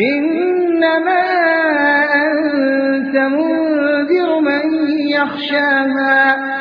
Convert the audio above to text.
إنما أنت منذر من يخشاها.